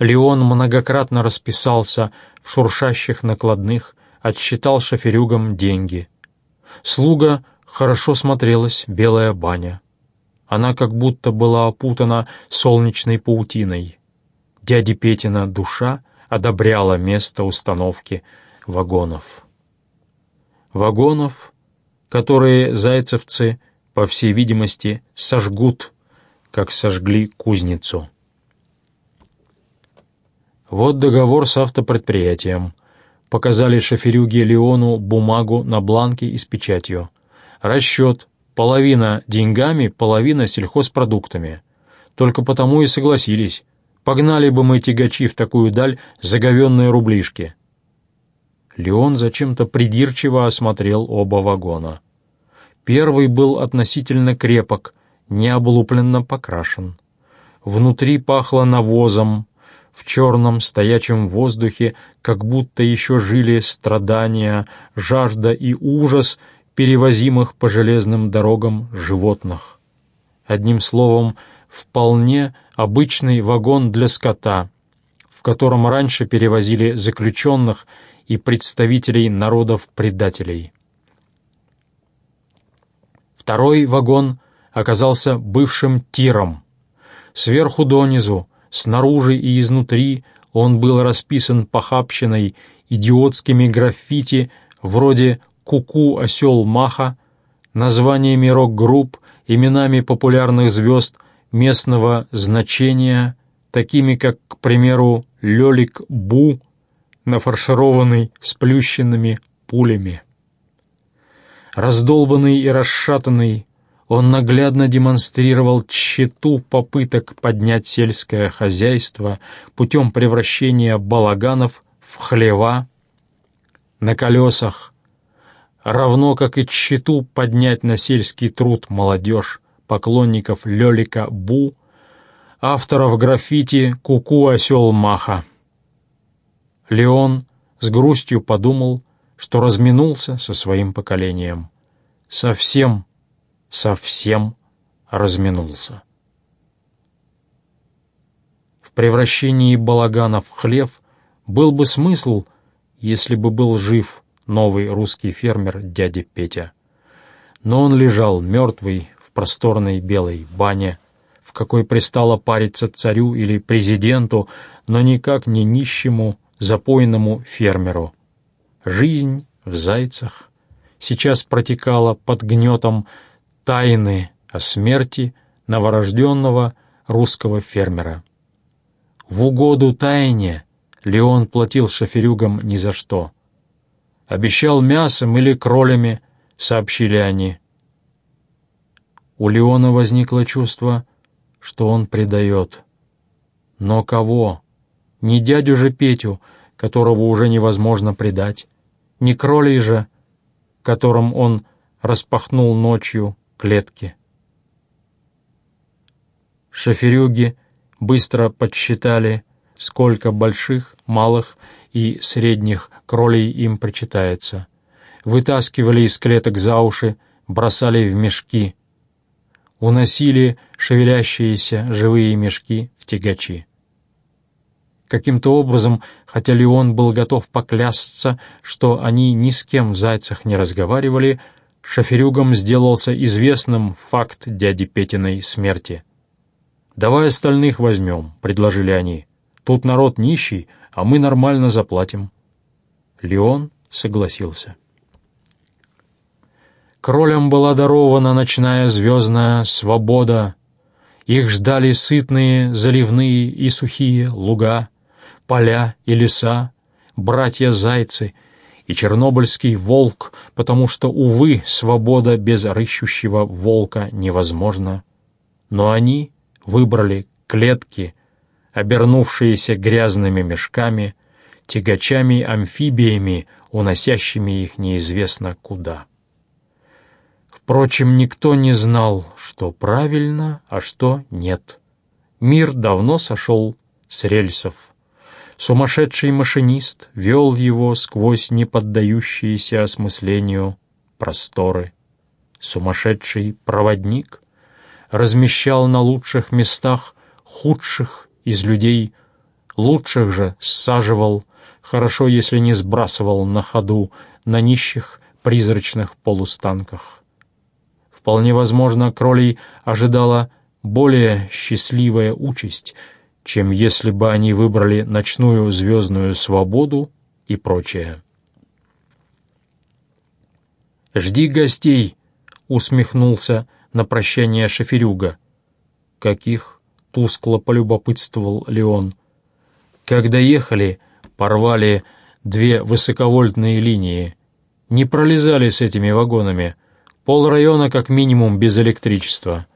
Леон многократно расписался в шуршащих накладных, отсчитал шоферюгам деньги. Слуга хорошо смотрелась белая баня. Она как будто была опутана солнечной паутиной. Дяди Петина душа одобряла место установки вагонов. Вагонов, которые зайцевцы, по всей видимости, сожгут, как сожгли кузницу. Вот договор с автопредприятием. Показали шоферюге Леону бумагу на бланке и с печатью. Расчет. Половина деньгами, половина сельхозпродуктами. Только потому и согласились. Погнали бы мы тягачи в такую даль заговенные рублишки. Леон зачем-то придирчиво осмотрел оба вагона. Первый был относительно крепок, не облупленно покрашен. Внутри пахло навозом, в черном стоячем воздухе как будто еще жили страдания, жажда и ужас перевозимых по железным дорогам животных. Одним словом, вполне обычный вагон для скота, в котором раньше перевозили заключенных и представителей народов-предателей. Второй вагон оказался бывшим тиром. Сверху донизу, снаружи и изнутри он был расписан похабщиной, идиотскими граффити вроде «Куку осел Маха», названиями рок-групп, именами популярных звезд местного значения, такими как, к примеру, Лёлик Бу, нафаршированный сплющенными пулями. Раздолбанный и расшатанный, он наглядно демонстрировал тщету попыток поднять сельское хозяйство путем превращения балаганов в хлева на колесах, равно как и тщету поднять на сельский труд молодежь, поклонников Лёлика Бу, авторов граффити «Куку осел Маха». Леон с грустью подумал, что разминулся со своим поколением. Совсем совсем разминулся. В превращении балагана в хлев был бы смысл, если бы был жив новый русский фермер дядя Петя. Но он лежал мертвый в просторной белой бане, в какой пристало париться царю или президенту, но никак не нищему, запойному фермеру. Жизнь в зайцах сейчас протекала под гнетом тайны о смерти новорожденного русского фермера. В угоду тайне Леон платил шоферюгам ни за что. Обещал мясом или кролями, сообщили они. У Леона возникло чувство, что он предает. Но кого? Не дядю же Петю, которого уже невозможно предать, не кролей же, которым он распахнул ночью клетки. Шоферюги быстро подсчитали, сколько больших, малых и средних кролей им причитается. Вытаскивали из клеток за уши, бросали в мешки. Уносили шевелящиеся живые мешки в тягачи. Каким-то образом, хотя Леон был готов поклясться, что они ни с кем в зайцах не разговаривали, шоферюгам сделался известным факт дяди Петиной смерти. «Давай остальных возьмем», — предложили они. «Тут народ нищий, а мы нормально заплатим». Леон согласился. Кролям была дарована ночная звездная свобода. Их ждали сытные, заливные и сухие луга, поля и леса, братья-зайцы — и чернобыльский волк, потому что, увы, свобода без рыщущего волка невозможна. Но они выбрали клетки, обернувшиеся грязными мешками, тягачами-амфибиями, уносящими их неизвестно куда. Впрочем, никто не знал, что правильно, а что нет. Мир давно сошел с рельсов. Сумасшедший машинист вел его сквозь неподдающиеся осмыслению просторы. Сумасшедший проводник размещал на лучших местах худших из людей лучших же саживал, хорошо, если не сбрасывал на ходу, на нищих призрачных полустанках. Вполне возможно, кролей ожидала более счастливая участь, чем если бы они выбрали ночную звездную свободу и прочее. «Жди гостей!» — усмехнулся на прощание шоферюга. «Каких?» — тускло полюбопытствовал Леон. «Когда ехали, порвали две высоковольтные линии. Не пролезали с этими вагонами. Пол района как минимум без электричества.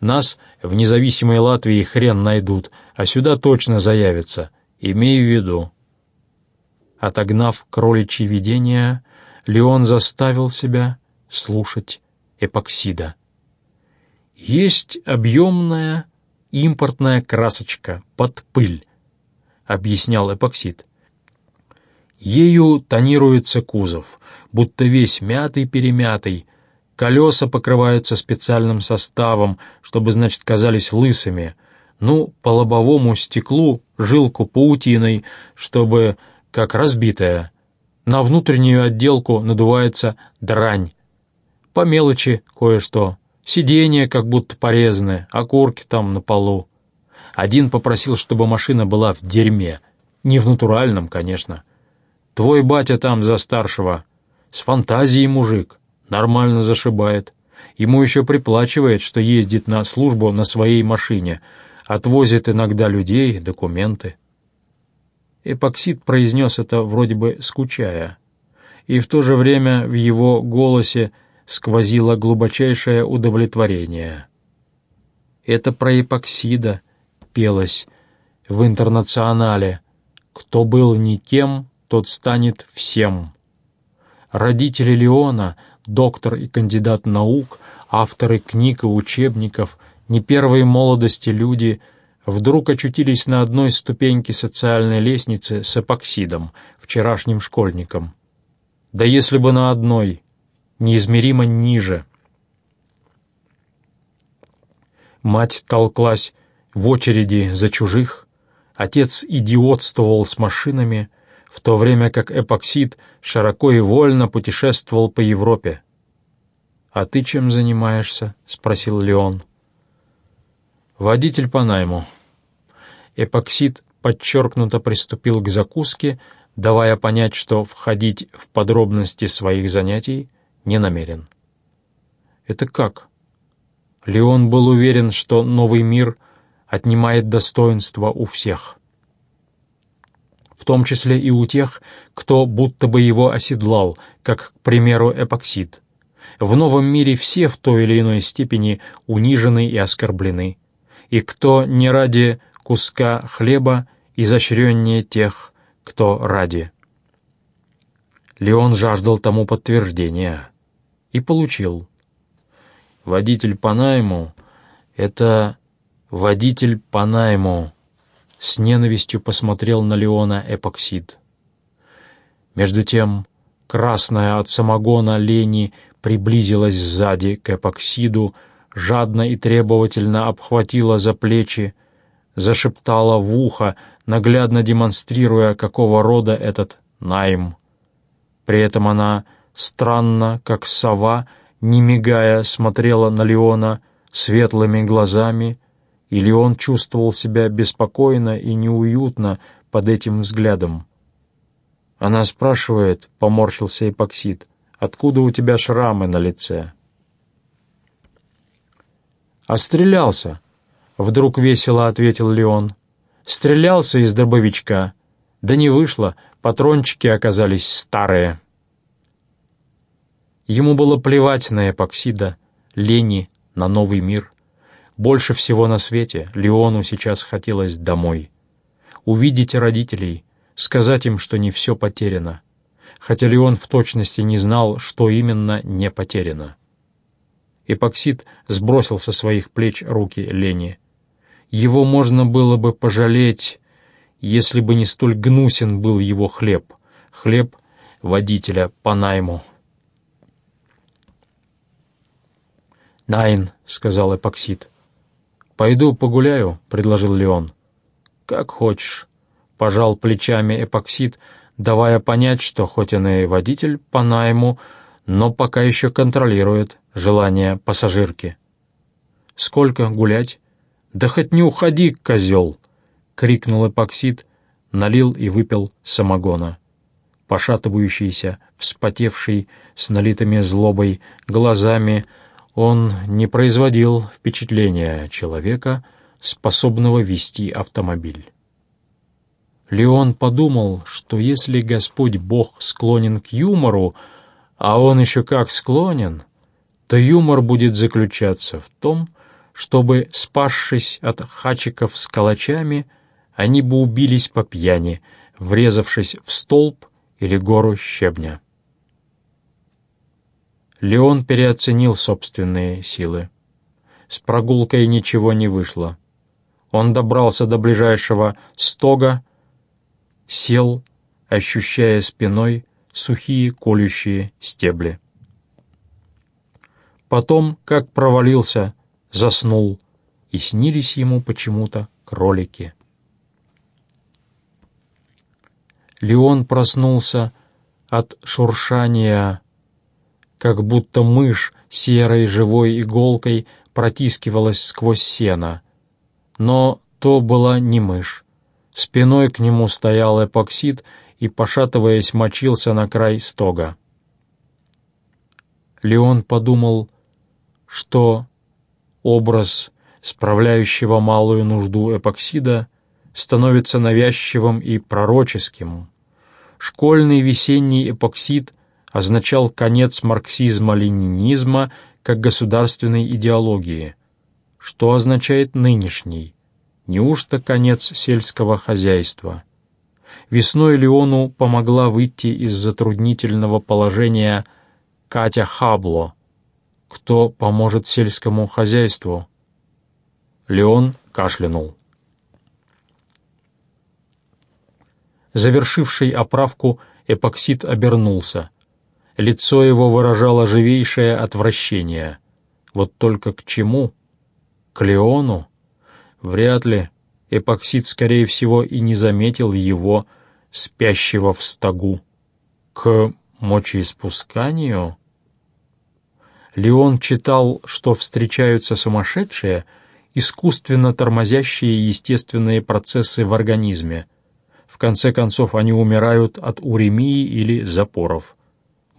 Нас в независимой Латвии хрен найдут, а сюда точно заявятся. Имей в виду». Отогнав кроличьи видения, Леон заставил себя слушать эпоксида. Есть объемная импортная красочка под пыль, объяснял эпоксид. Ею тонируется кузов, будто весь мятый-перемятый, колеса покрываются специальным составом, чтобы, значит, казались лысыми, ну, по лобовому стеклу жилку паутиной, чтобы, как разбитая, на внутреннюю отделку надувается дрань. По мелочи кое-что, сиденье как будто порезанное, окурки там на полу. Один попросил, чтобы машина была в дерьме, не в натуральном, конечно, Твой батя там за старшего. С фантазией мужик. Нормально зашибает. Ему еще приплачивает, что ездит на службу на своей машине. Отвозит иногда людей, документы. Эпоксид произнес это вроде бы скучая. И в то же время в его голосе сквозило глубочайшее удовлетворение. Это про эпоксида пелось в интернационале. Кто был никем, тот станет всем. Родители Леона, доктор и кандидат наук, авторы книг и учебников, не первой молодости люди, вдруг очутились на одной ступеньке социальной лестницы с эпоксидом, вчерашним школьником. Да если бы на одной, неизмеримо ниже. Мать толклась в очереди за чужих, отец идиотствовал с машинами, в то время как эпоксид широко и вольно путешествовал по Европе. «А ты чем занимаешься?» — спросил Леон. «Водитель по найму». Эпоксид подчеркнуто приступил к закуске, давая понять, что входить в подробности своих занятий не намерен. «Это как?» Леон был уверен, что новый мир отнимает достоинство у всех в том числе и у тех, кто будто бы его оседлал, как, к примеру, эпоксид. В новом мире все в той или иной степени унижены и оскорблены, и кто не ради куска хлеба изощреннее тех, кто ради. Леон жаждал тому подтверждения и получил. Водитель по найму — это водитель по найму, с ненавистью посмотрел на Леона эпоксид. Между тем, красная от самогона Лени приблизилась сзади к эпоксиду, жадно и требовательно обхватила за плечи, зашептала в ухо, наглядно демонстрируя, какого рода этот найм. При этом она, странно, как сова, не мигая, смотрела на Леона светлыми глазами, или он чувствовал себя беспокойно и неуютно под этим взглядом. Она спрашивает, поморщился эпоксид, откуда у тебя шрамы на лице? «А стрелялся», — вдруг весело ответил Леон. «Стрелялся из дробовичка. Да не вышло, патрончики оказались старые». Ему было плевать на эпоксида, лени, на новый мир — больше всего на свете Леону сейчас хотелось домой. Увидеть родителей, сказать им, что не все потеряно. Хотя Леон в точности не знал, что именно не потеряно. Эпоксид сбросил со своих плеч руки Лени. Его можно было бы пожалеть, если бы не столь гнусен был его хлеб. Хлеб водителя по найму. «Найн», — сказал Эпоксид. «Пойду погуляю», — предложил Леон. «Как хочешь. пожал плечами эпоксид, давая понять, что хоть он и водитель по найму, но пока еще контролирует желание пассажирки. «Сколько гулять?» «Да хоть не уходи, козел!» — крикнул эпоксид, налил и выпил самогона. Пошатывающийся, вспотевший, с налитыми злобой глазами, он не производил впечатления человека, способного вести автомобиль. Леон подумал, что если Господь Бог склонен к юмору, а он еще как склонен, то юмор будет заключаться в том, чтобы, спасшись от хачиков с калачами, они бы убились по пьяни, врезавшись в столб или гору щебня. Леон переоценил собственные силы. С прогулкой ничего не вышло. Он добрался до ближайшего стога, сел, ощущая спиной сухие колющие стебли. Потом, как провалился, заснул, и снились ему почему-то кролики. Леон проснулся от шуршания, как будто мышь серой живой иголкой протискивалась сквозь сено. Но то была не мышь. Спиной к нему стоял эпоксид и, пошатываясь, мочился на край стога. Леон подумал, что образ справляющего малую нужду эпоксида становится навязчивым и пророческим. Школьный весенний эпоксид означал конец марксизма-ленинизма как государственной идеологии. Что означает нынешний? Неужто конец сельского хозяйства? Весной Леону помогла выйти из затруднительного положения Катя Хабло. Кто поможет сельскому хозяйству? Леон кашлянул. Завершивший оправку, эпоксид обернулся. Лицо его выражало живейшее отвращение. Вот только к чему? К Леону? Вряд ли. Эпоксид, скорее всего, и не заметил его, спящего в стогу. К мочеиспусканию? Леон читал, что встречаются сумасшедшие, искусственно тормозящие естественные процессы в организме. В конце концов, они умирают от уремии или запоров.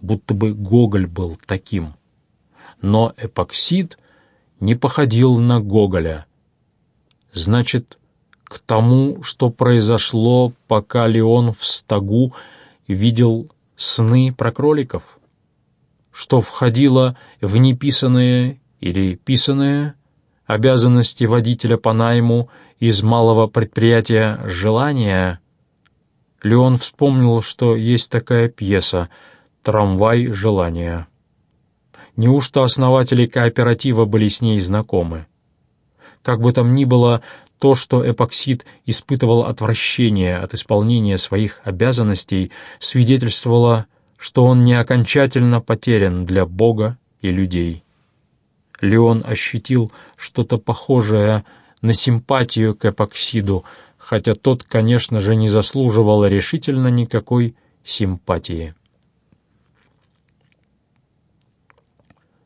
Будто бы Гоголь был таким. Но эпоксид не походил на Гоголя — Значит, к тому, что произошло, пока Леон в стогу видел сны про кроликов? Что входило в неписанные или писанные обязанности водителя по найму из малого предприятия «Желание»? Леон вспомнил, что есть такая пьеса «Трамвай желания». Неужто основатели кооператива были с ней знакомы? Как бы там ни было, то, что эпоксид испытывал отвращение от исполнения своих обязанностей, свидетельствовало, что он не окончательно потерян для Бога и людей. Леон ощутил что-то похожее на симпатию к эпоксиду, хотя тот, конечно же, не заслуживал решительно никакой симпатии.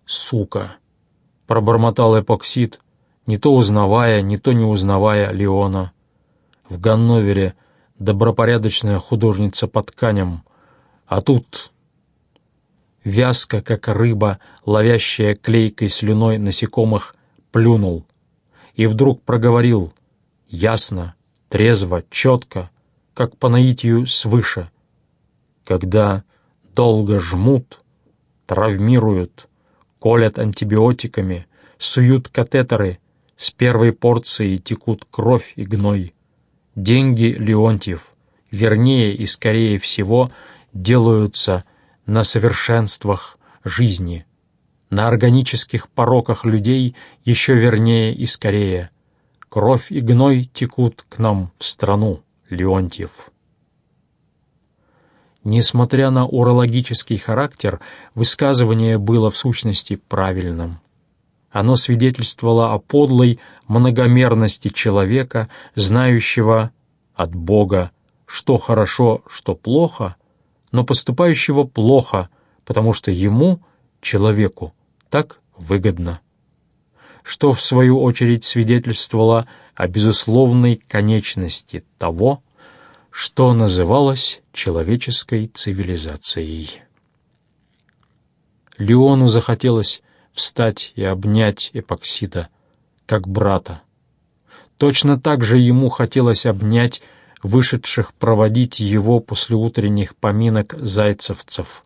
«Сука!» — пробормотал эпоксид, не то узнавая, не то не узнавая Леона. В Ганновере добропорядочная художница по тканям, а тут вязка, как рыба, ловящая клейкой слюной насекомых, плюнул и вдруг проговорил ясно, трезво, четко, как по наитию свыше. Когда долго жмут, травмируют, колят антибиотиками, суют катетеры — с первой порции текут кровь и гной. Деньги Леонтьев, вернее и скорее всего, делаются на совершенствах жизни, на органических пороках людей еще вернее и скорее. Кровь и гной текут к нам в страну, Леонтьев. Несмотря на урологический характер, высказывание было в сущности правильным. Оно свидетельствовало о подлой многомерности человека, знающего от Бога что хорошо, что плохо, но поступающего плохо, потому что ему, человеку, так выгодно. Что, в свою очередь, свидетельствовало о безусловной конечности того, что называлось человеческой цивилизацией. Леону захотелось встать и обнять Эпоксида, как брата. Точно так же ему хотелось обнять вышедших проводить его после утренних поминок зайцевцев,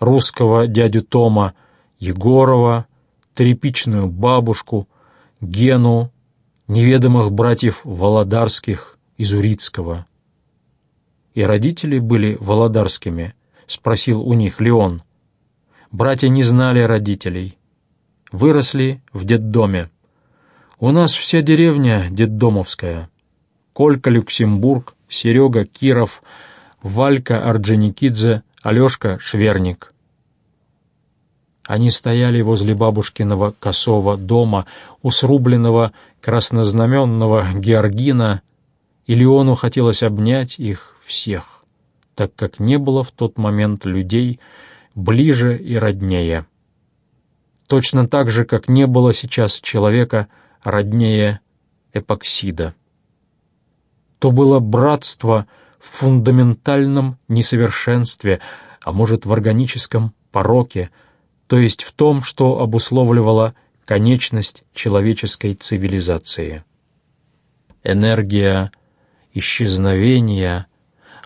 русского дядю Тома, Егорова, тряпичную бабушку, Гену, неведомых братьев Володарских из Урицкого. «И родители были володарскими?» — спросил у них Леон. Братья не знали родителей. Выросли в детдоме. У нас вся деревня детдомовская. Колька Люксембург, Серега Киров, Валька Орджоникидзе, Алешка Шверник. Они стояли возле бабушкиного косого дома, у срубленного краснознаменного Георгина, и Леону хотелось обнять их всех, так как не было в тот момент людей, ближе и роднее. Точно так же, как не было сейчас человека роднее эпоксида. То было братство в фундаментальном несовершенстве, а может в органическом пороке, то есть в том, что обусловливало конечность человеческой цивилизации. Энергия исчезновения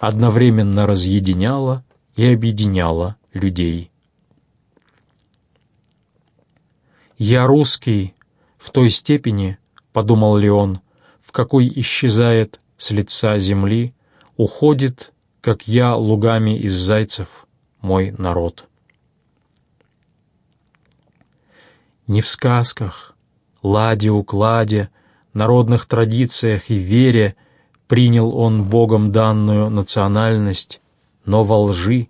одновременно разъединяла и объединяла людей. «Я русский в той степени, — подумал Леон, — в какой исчезает с лица земли, уходит, как я, лугами из зайцев, мой народ». Не в сказках, ладе-укладе, народных традициях и вере принял он Богом данную национальность, но во лжи,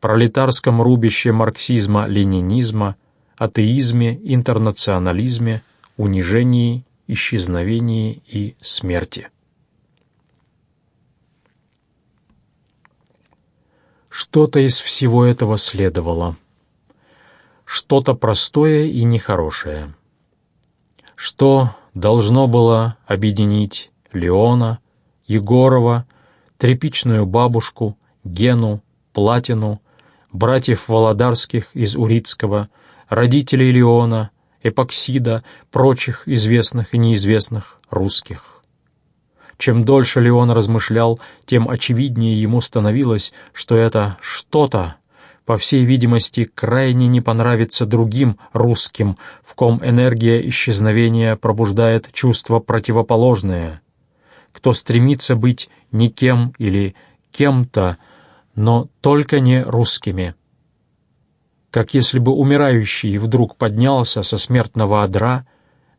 пролетарском рубище марксизма-ленинизма, атеизме, интернационализме, унижении, исчезновении и смерти. Что-то из всего этого следовало. Что-то простое и нехорошее. Что должно было объединить Леона, Егорова, тряпичную бабушку, Гену, Платину, братьев Володарских из Урицкого, родителей Леона, Эпоксида, прочих известных и неизвестных русских. Чем дольше Леон размышлял, тем очевиднее ему становилось, что это что-то, по всей видимости, крайне не понравится другим русским, в ком энергия исчезновения пробуждает чувство противоположное. Кто стремится быть никем или кем-то, но только не русскими. Как если бы умирающий вдруг поднялся со смертного одра,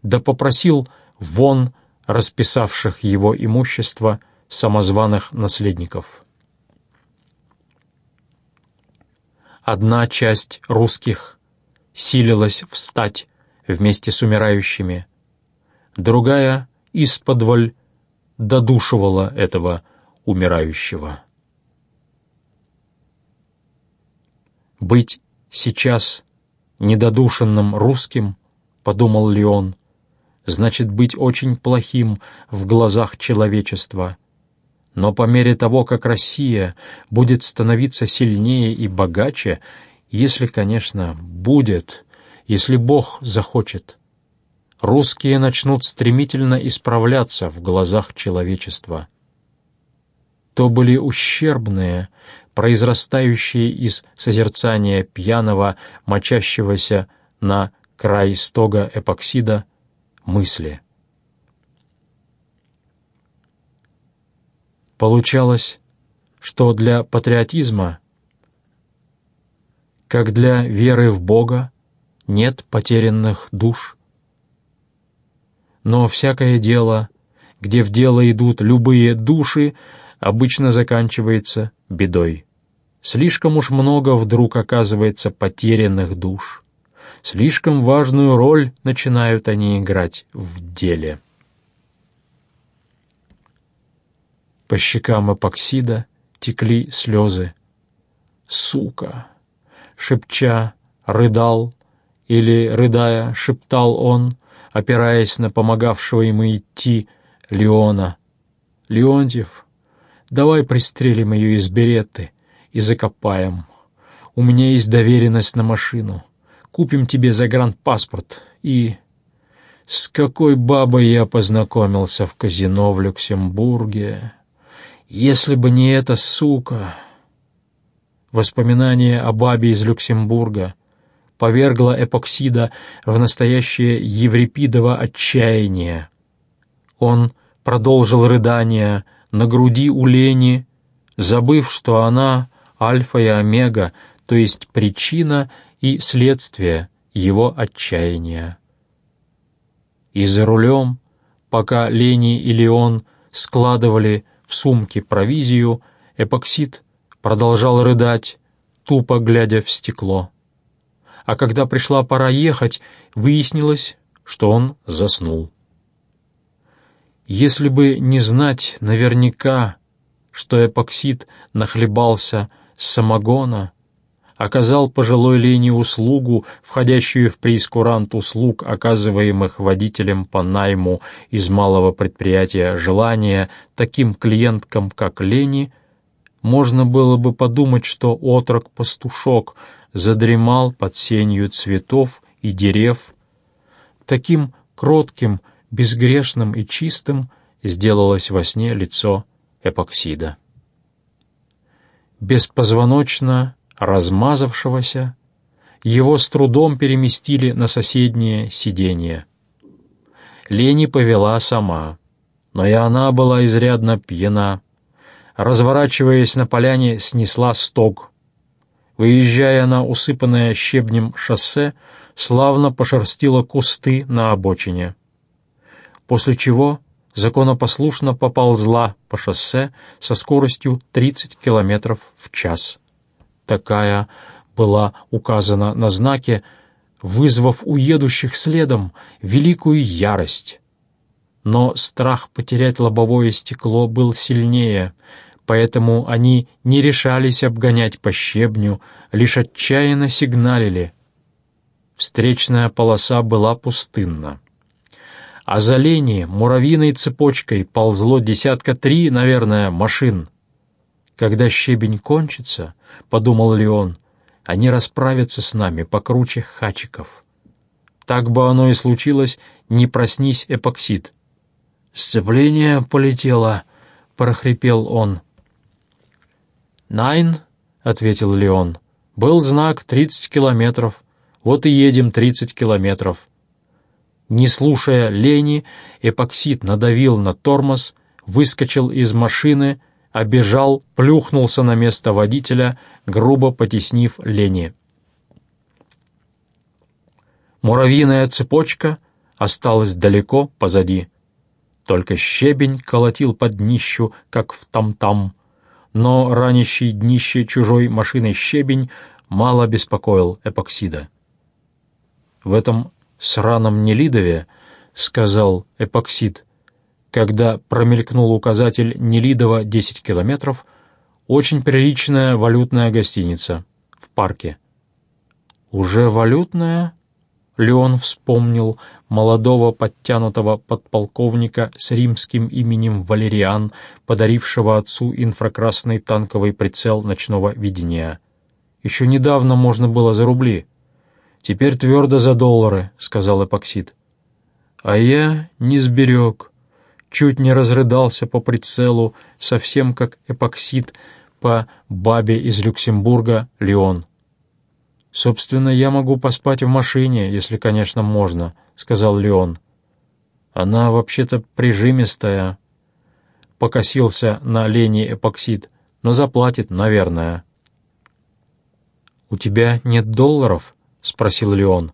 да попросил вон расписавших его имущество самозваных наследников. Одна часть русских силилась встать вместе с умирающими, другая исподволь додушивала этого умирающего. «Быть сейчас недодушенным русским, — подумал Леон, — значит быть очень плохим в глазах человечества. Но по мере того, как Россия будет становиться сильнее и богаче, если, конечно, будет, если Бог захочет, русские начнут стремительно исправляться в глазах человечества. То были ущербные, произрастающие из созерцания пьяного, мочащегося на край стога эпоксида, мысли. Получалось, что для патриотизма, как для веры в Бога, нет потерянных душ. Но всякое дело, где в дело идут любые души, обычно заканчивается бедой. Слишком уж много вдруг оказывается потерянных душ. Слишком важную роль начинают они играть в деле. По щекам эпоксида текли слезы. «Сука!» — шепча, рыдал, или, рыдая, шептал он, опираясь на помогавшего ему идти Леона. «Леонтьев, давай пристрелим ее из береты и закопаем. У меня есть доверенность на машину. Купим тебе загранпаспорт и...» С какой бабой я познакомился в казино в Люксембурге? Если бы не эта сука... Воспоминание о бабе из Люксембурга повергло эпоксида в настоящее Еврипидово отчаяние. Он продолжил рыдание на груди у Лени, забыв, что она альфа и омега, то есть причина и следствие его отчаяния. И за рулем, пока Лени и Леон складывали в сумке провизию, эпоксид продолжал рыдать, тупо глядя в стекло. А когда пришла пора ехать, выяснилось, что он заснул. Если бы не знать наверняка, что эпоксид нахлебался самогона, оказал пожилой Лене услугу, входящую в преискурант услуг, оказываемых водителем по найму из малого предприятия «Желание» таким клиенткам, как Лени, можно было бы подумать, что отрок-пастушок задремал под сенью цветов и дерев. Таким кротким, безгрешным и чистым сделалось во сне лицо эпоксида. Беспозвоночно размазавшегося, его с трудом переместили на соседнее сиденье. Лени повела сама, но и она была изрядно пьяна. Разворачиваясь на поляне, снесла стог. Выезжая на усыпанное щебнем шоссе, славно пошерстила кусты на обочине. После чего законопослушно поползла по шоссе со скоростью 30 км в час такая была указана на знаке, вызвав у едущих следом великую ярость. Но страх потерять лобовое стекло был сильнее, поэтому они не решались обгонять по щебню, лишь отчаянно сигналили. Встречная полоса была пустынна. А за лени муравьиной цепочкой ползло десятка три, наверное, машин — когда щебень кончится, — подумал Леон, — они расправятся с нами покруче хачиков. Так бы оно и случилось, не проснись эпоксид. «Сцепление полетело», — прохрипел он. «Найн», — ответил Леон, — «был знак тридцать километров. Вот и едем тридцать километров». Не слушая лени, эпоксид надавил на тормоз, выскочил из машины — обежал, плюхнулся на место водителя, грубо потеснив Лени. Муравьиная цепочка осталась далеко позади. Только щебень колотил под днищу, как в там-там, но ранящий днище чужой машины щебень мало беспокоил эпоксида. В этом сраном Нелидове, — сказал эпоксид, когда промелькнул указатель Нелидова 10 километров, очень приличная валютная гостиница в парке. «Уже валютная?» Леон вспомнил молодого подтянутого подполковника с римским именем Валериан, подарившего отцу инфракрасный танковый прицел ночного видения. «Еще недавно можно было за рубли. Теперь твердо за доллары», — сказал эпоксид. «А я не сберег» чуть не разрыдался по прицелу, совсем как эпоксид по бабе из Люксембурга Леон. «Собственно, я могу поспать в машине, если, конечно, можно», — сказал Леон. «Она вообще-то прижимистая», — покосился на Лене эпоксид, «но заплатит, наверное». «У тебя нет долларов?» — спросил Леон.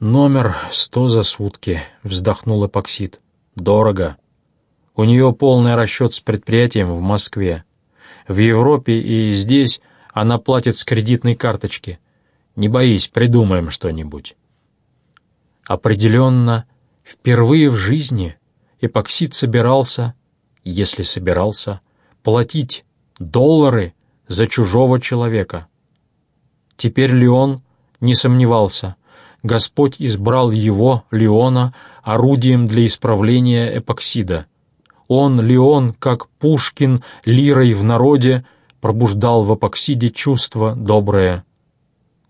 «Номер сто за сутки», — вздохнул эпоксид. «Дорого». У нее полный расчет с предприятием в Москве. В Европе и здесь она платит с кредитной карточки. Не боись, придумаем что-нибудь. Определенно, впервые в жизни эпоксид собирался, если собирался, платить доллары за чужого человека. Теперь Леон не сомневался. Господь избрал его, Леона, орудием для исправления эпоксида. Он, Леон, как Пушкин, лирой в народе, пробуждал в эпоксиде чувство доброе.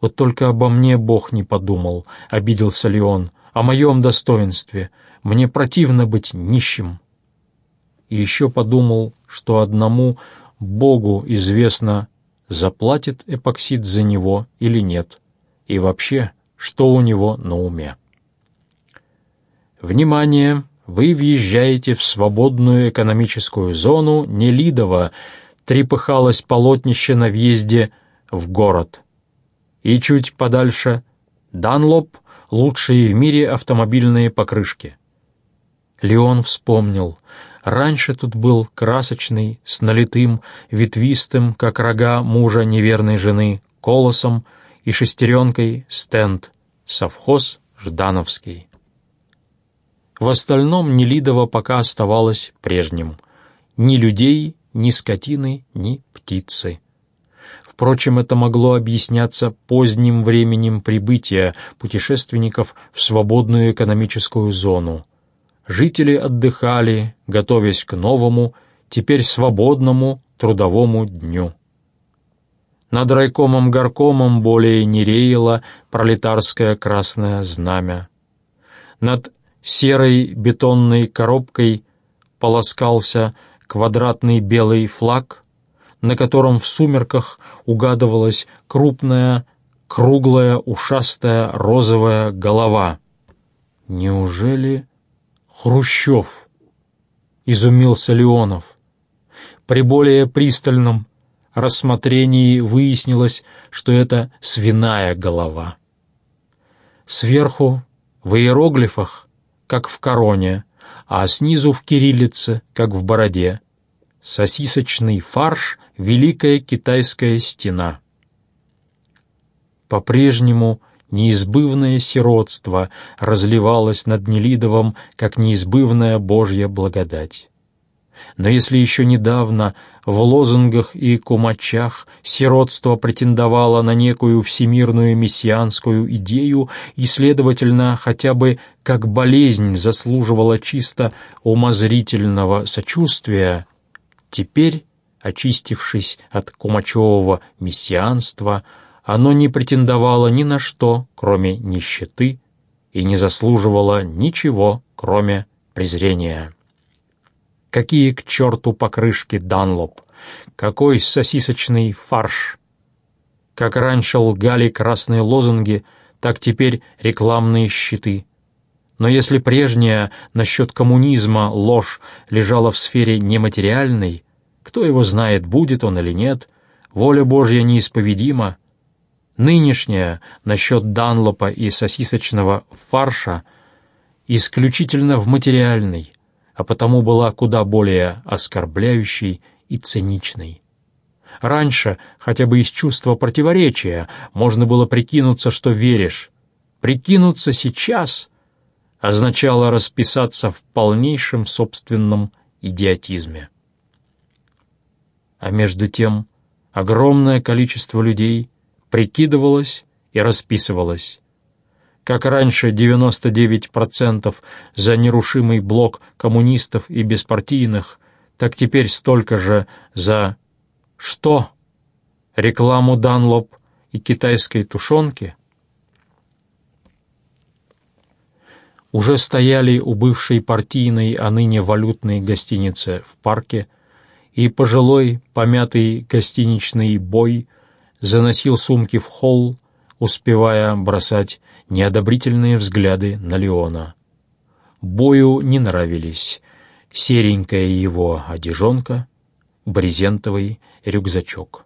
«Вот только обо мне Бог не подумал», — обиделся Леон, — «о моем достоинстве. Мне противно быть нищим». И еще подумал, что одному Богу известно, заплатит эпоксид за него или нет, и вообще, что у него на уме. Внимание! Вы въезжаете в свободную экономическую зону Нелидово, трепыхалось полотнище на въезде в город. И чуть подальше Данлоп — лучшие в мире автомобильные покрышки. Леон вспомнил. Раньше тут был красочный, с налитым, ветвистым, как рога мужа неверной жены, колосом и шестеренкой стенд, совхоз Ждановский. В остальном Нелидово пока оставалось прежним. Ни людей, ни скотины, ни птицы. Впрочем, это могло объясняться поздним временем прибытия путешественников в свободную экономическую зону. Жители отдыхали, готовясь к новому, теперь свободному трудовому дню. Над райкомом-горкомом более не реяло пролетарское красное знамя. Над серой бетонной коробкой полоскался квадратный белый флаг, на котором в сумерках угадывалась крупная, круглая, ушастая розовая голова. «Неужели Хрущев?» — изумился Леонов. При более пристальном рассмотрении выяснилось, что это свиная голова. Сверху, в иероглифах, как в короне, а снизу в кириллице, как в бороде. Сосисочный фарш — Великая Китайская стена. По-прежнему неизбывное сиротство разливалось над Нелидовым, как неизбывная Божья благодать. Но если еще недавно в лозунгах и кумачах сиротство претендовало на некую всемирную мессианскую идею и, следовательно, хотя бы как болезнь заслуживало чисто умозрительного сочувствия, теперь, очистившись от кумачевого мессианства, оно не претендовало ни на что, кроме нищеты, и не заслуживало ничего, кроме презрения. Какие к черту покрышки Данлоп? Какой сосисочный фарш? Как раньше лгали красные лозунги, так теперь рекламные щиты. Но если прежняя насчет коммунизма ложь лежала в сфере нематериальной, кто его знает, будет он или нет, воля Божья неисповедима, нынешняя насчет Данлопа и сосисочного фарша исключительно в материальной, а потому была куда более оскорбляющей и циничной. Раньше, хотя бы из чувства противоречия, можно было прикинуться, что веришь. Прикинуться сейчас означало расписаться в полнейшем собственном идиотизме. А между тем огромное количество людей прикидывалось и расписывалось как раньше 99% за нерушимый блок коммунистов и беспартийных, так теперь столько же за что? Рекламу Данлоп и китайской тушенки? Уже стояли у бывшей партийной, а ныне валютной гостиницы в парке, и пожилой, помятый гостиничный бой заносил сумки в холл, успевая бросать неодобрительные взгляды на Леона. Бою не нравились серенькая его одежонка, брезентовый рюкзачок.